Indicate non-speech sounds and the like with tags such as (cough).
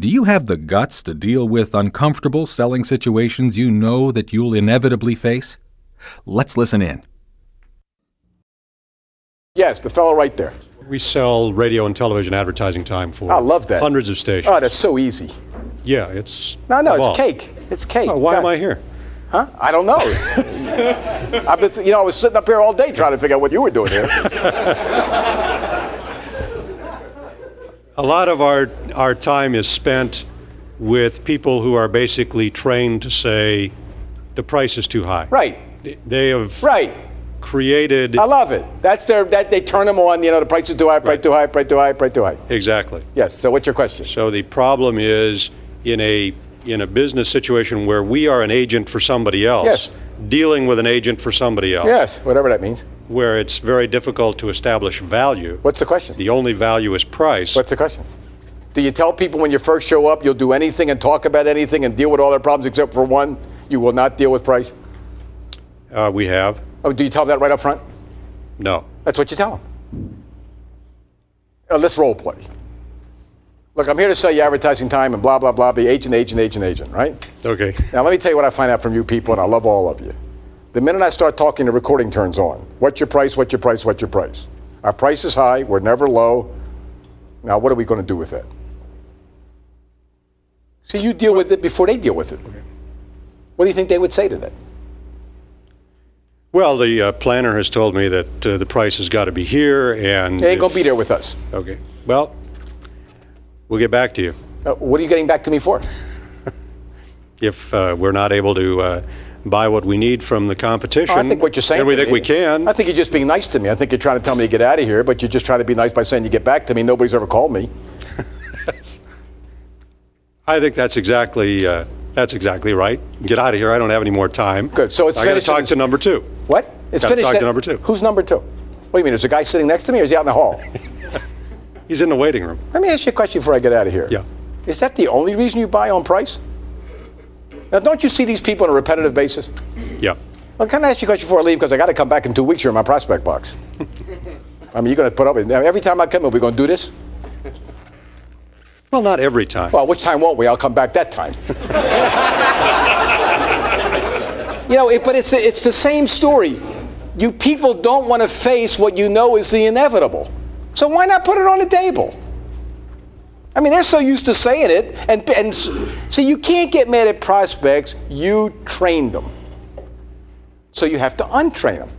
Do you have the guts to deal with uncomfortable selling situations you know that you'll inevitably face? Let's listen in. Yes, the fellow right there. We sell radio and television advertising time for I love that. hundreds of stations. Oh, that's so easy. yeah, it's No, no, evolved. it's cake. It's cake. Oh, why am I here? Huh? I don't know. (laughs) I've been, you know, I was sitting up here all day trying to figure out what you were doing here. (laughs) A lot of our our time is spent with people who are basically trained to say the price is too high. Right, They have right. created I love it. That's their. That they turn them on. You know, the price is too high. Price Right. too high. Price too high. Price too high. exactly. Yes. So, what's your question? So the problem is in a in a business situation where we are an agent for somebody else, Yes. dealing with an agent for somebody else, Yes, whatever that means. Where it's very difficult to establish value. What's the question? The only value is price. What's the question? Do you tell people when you first show up you'll do anything and talk about anything and deal with all their problems except for one? You will not deal with price. uh, we have Oh, do you tell them that right up front? no. That's what you tell them. Uh, let's role play. Look, I'm here to sell you advertising time and blah blah blah. Be agent, agent, agent, agent. Right? Okay. Now let me tell you what I find out from you people, and I love all of you. The minute I start talking, the recording turns on. What's your price? What's your price? What's your price? Our price is high. We're never low. Now, what are we going to do with that? See, you deal with it before they deal with it. What do you think they would say to that? Well, the uh, planner has told me that uh, the price has got to be here, and They ain't gonna be there with us. Okay. Well, we'll get back to you Uh, what are you getting back to me for? (laughs) if uh, we're not able to uh, buy what we need from the competition. I think what you're saying. And we think me- we can. I think you're just being nice to me. I think you're trying to tell me to get out of here, but you're just trying to be nice by saying you get back to me. Nobody's ever called me. (laughs) I think that's exactly uh, that's exactly right. Get out of here. I don't have any more time. Good. So it's I got to talk to number two. What? It's Gotta finished. talk to number two. Who's number two? What do you mean? There's a guy sitting next to me, or is he out in the hall? (laughs) He's in the waiting room. Let me ask you a question before I get out of here. Yeah. Is that the only reason you buy on price? Now, don't you see these people on a repetitive basis? Yeah. Well, can I ask you a question before I leave? Because I got to come back in two weeks. You're in my prospect box. (laughs) I mean, you're going to put up with every time I come in, we're going to do this. Well, not every time. Well, which time won't we? I'll come back that time. you know, it, but it's it's the same story. You people don't want to face what you know is the inevitable. So why not put it on the table? I mean, they're so used to saying it, and and see, you can't get mad at prospects. You trained them, so you have to untrain them.